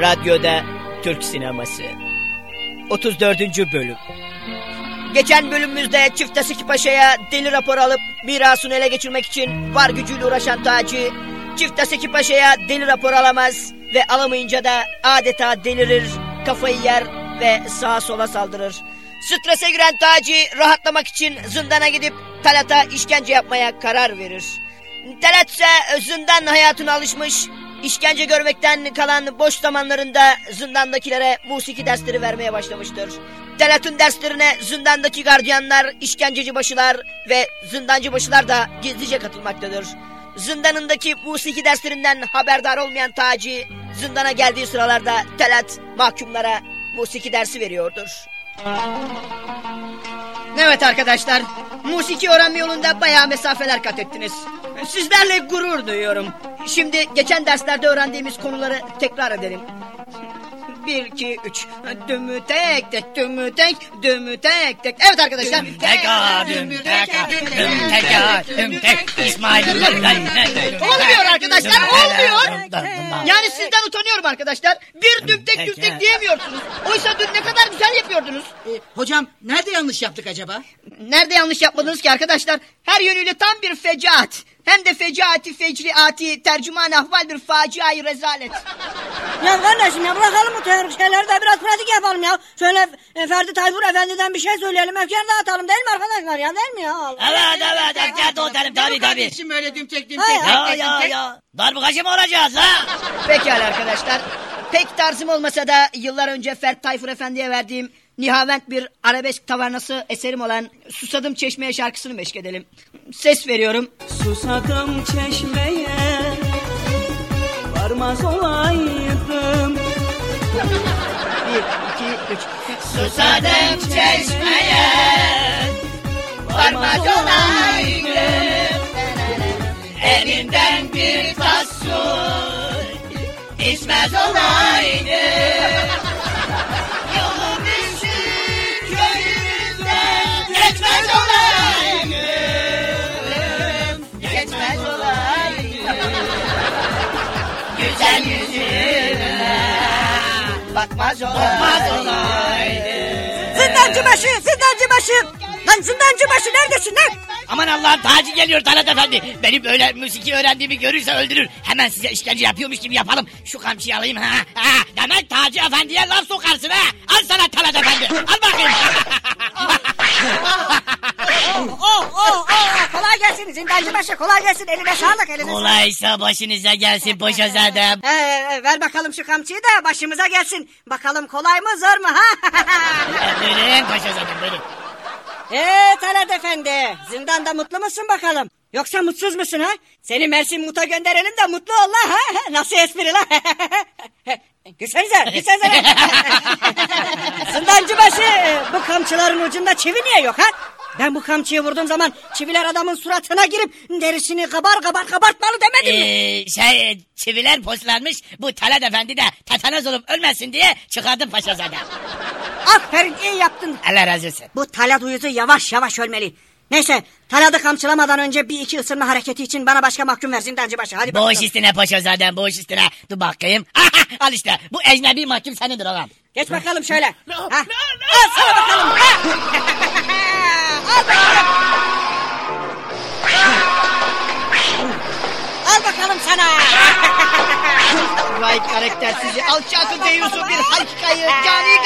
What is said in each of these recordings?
Radyoda Türk Sineması 34. Bölüm Geçen bölümümüzde Çift Asiki Paşa'ya deli rapor alıp mirasını ele geçirmek için var gücüyle uğraşan Taci Çift Asiki Paşa'ya deli rapor alamaz ve alamayınca da adeta delirir, kafayı yer ve sağa sola saldırır. Strese giren Taci rahatlamak için zindana gidip Talat'a işkence yapmaya karar verir. Talat ise zindan hayatına alışmış, işkence görmekten kalan boş zamanlarında zindandakilere musiki dersleri vermeye başlamıştır. Talat'ın derslerine zindandaki gardiyanlar, işkenceci başılar ve zindancı başılar da gizlice katılmaktadır. Zindanındaki musiki derslerinden haberdar olmayan Taci, zindana geldiği sıralarda Talat mahkumlara musiki dersi veriyordur. Evet arkadaşlar, musiki öğrenme yolunda bayağı mesafeler kat ettiniz. Sizlerle gurur duyuyorum. Şimdi geçen derslerde öğrendiğimiz konuları tekrar edelim. Bir, iki, üç. Dümü tek tek, dümü tek, dümü tek tek. Evet arkadaşlar. Düm tek a, düm tek a, düm tek a, düm tek İsmail. Olmuyor arkadaşlar, olmuyor. Yani sizden utanıyorum arkadaşlar. Bir düm tek düm tek diyemiyorsunuz. Oysa dün ne kadar güzel yapıyordunuz. E, hocam nerede yanlış yaptık acaba? Nerede yanlış yapmadınız ki arkadaşlar? Her yönüyle tam bir fecaat. Hem de fecaati fecriati tercüman ahval bir faciayı rezalet. Ya kardeşim ya bırakalım bu teorik şeyleri de biraz pratik yapalım ya. Şöyle e, Ferdi Tayfur Efendi'den bir şey söyleyelim. Efkar dağıtalım değil mi arkadaşlar ya değil mi ya? Allah. Evet evet efkar dağıtalım tabii tabii. Kardeşim öyle dümtek dümtek. Ya tek ya ya. Darbukacı mı olacağız ha? Pekala arkadaşlar. Pek tarzım olmasa da yıllar önce Ferdi Tayfur Efendi'ye verdiğim nihavent bir arabesk tavernası eserim olan Susadım Çeşmeye şarkısını meşk edelim. Ses veriyorum. Susadım çeşmeye Varmaz olaydım Bir, iki, üç. Susadım çeşmeye Varmaz olaydım Elinden bir tas su İçmez olaydım Güzel yüzüne Bakmaz Bakmaz olaydım. olaydım Zindancı başı zindancı başı. Lan zindancı başı neredesin lan? Aman Allah'ım Taci geliyor Talat Efendi. Benim böyle müziki öğrendiğimi görürse öldürür. Hemen size işkence yapıyormuş gibi yapalım. Şu kamçıyı alayım. Ha, ha. Demek Taci Efendi'ye laf sokarsın ha. Al sana Talat Efendi. Al bakayım. Zindancı başı kolay gelsin. Eline sağlık eline. Kolaysa başınıza gelsin Paşazadem. Ee, ver bakalım şu kamçıyı da başımıza gelsin. Bakalım kolay mı zor mu ha? Buyurun Paşazadem buyurun. Eee Talat Efendi zindanda mutlu musun bakalım? Yoksa mutsuz musun ha? Seni Mersin Mut'a gönderelim de mutlu ol la ha? Nasıl espri la? Gülsenize, gülsenize. Zindancı başı bu kamçıların ucunda çivi niye yok ha? Ben bu kamçıyı vurduğum zaman çiviler adamın suratına girip derisini kabar kabar kabartmalı demedim mi? Ee, şey çiviler poslanmış. Bu Talat Efendi de tetanoz olup ölmesin diye çıkardım Paşazadem. Aferin iyi yaptın. Allah razı olsun. Bu talat uyuzu yavaş yavaş ölmeli. Neyse taladı kamçılamadan önce bir iki ısırma hareketi için bana başka mahkum ver zindancı başı. Hadi Boş bakalım. üstüne Paşazadem boş üstüne. Dur bakayım. Al işte bu ecnebi mahkum senindir oğlum. Geç bakalım şöyle. Ha. Al sana bakalım. sana. Vay karaktersizi alçakı deyiyorsun bir hakikayı cani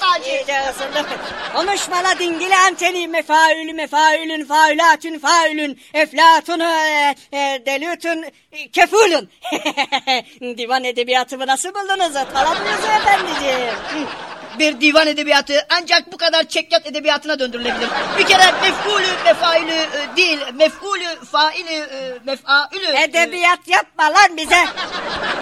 Taci. İyice ısındım. Konuşma la dingili anteni mefaülü mefaülün faülatün faülün eflatun e, e, delütün e, kefulün. Divan edebiyatımı nasıl buldunuz? Talat Yusuf efendiciğim. Bir divan edebiyatı ancak bu kadar çekyat edebiyatına döndürülebilir. Bir kere mef'ulü mefaülü e, değil, mef'ulü faili e, mef'aülü. e, Edebiyat yapma lan bize.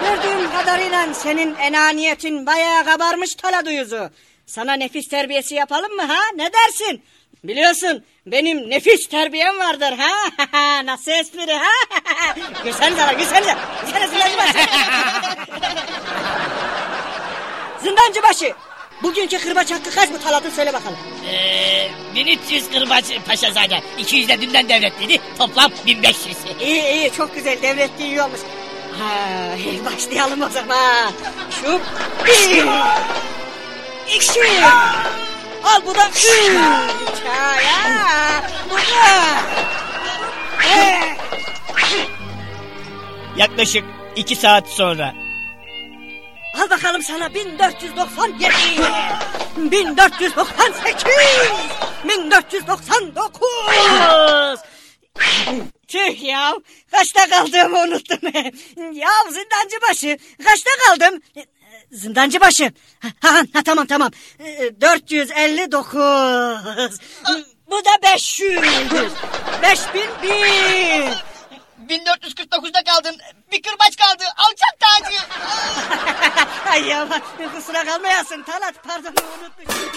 Gördüğüm kadarıyla senin enaniyetin bayağı kabarmış Talat Uyuzu. Sana nefis terbiyesi yapalım mı ha? Ne dersin? Biliyorsun benim nefis terbiyem vardır ha. Nasıl espri ha? Gülsenize lan gülsenize. Gülsenize zindancı başı. zindancı başı. Bugünkü kırbaç hakkı kaç bu Talat'ın söyle bakalım. Ee, 1300 kırbaç Paşazade. 200 de dünden devletliydi. Toplam 1500. İyi iyi çok güzel devletli iyi olmuş. Ha, başlayalım o zaman. Şu bir, iki, al bu da üç. Ya, bu da. Eh, Yaklaşık iki saat sonra. Al bakalım sana 1497, 1498, 1499. Tüh ya kaçta kaldığımı unuttum. ya zindancı başı kaçta kaldım? Zindancı başı. Ha, ha, ha, tamam tamam. Ee, 459. Bu da 500. 5001. 1449'da kaldın. Bir kırbaç kaldı. Alçak tacı. Ay yavaş kusura kalmayasın Talat pardon unutmuşum.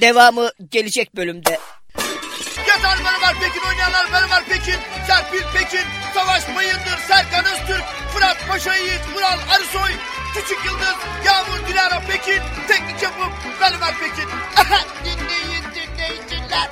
Devamı gelecek bölümde. Yazar bölüm var Pekin, oynayanlar bölüm var Pekin, Serpil Pekin, Savaş Bayındır, Serkan Öztürk, Fırat Paşa Yiğit, Vural Arısoy, Küçük Yıldız, Yağmur Dilara Pekin, Teknik Yapım, Bölüm var Pekin. dinleyin dinleyiciler.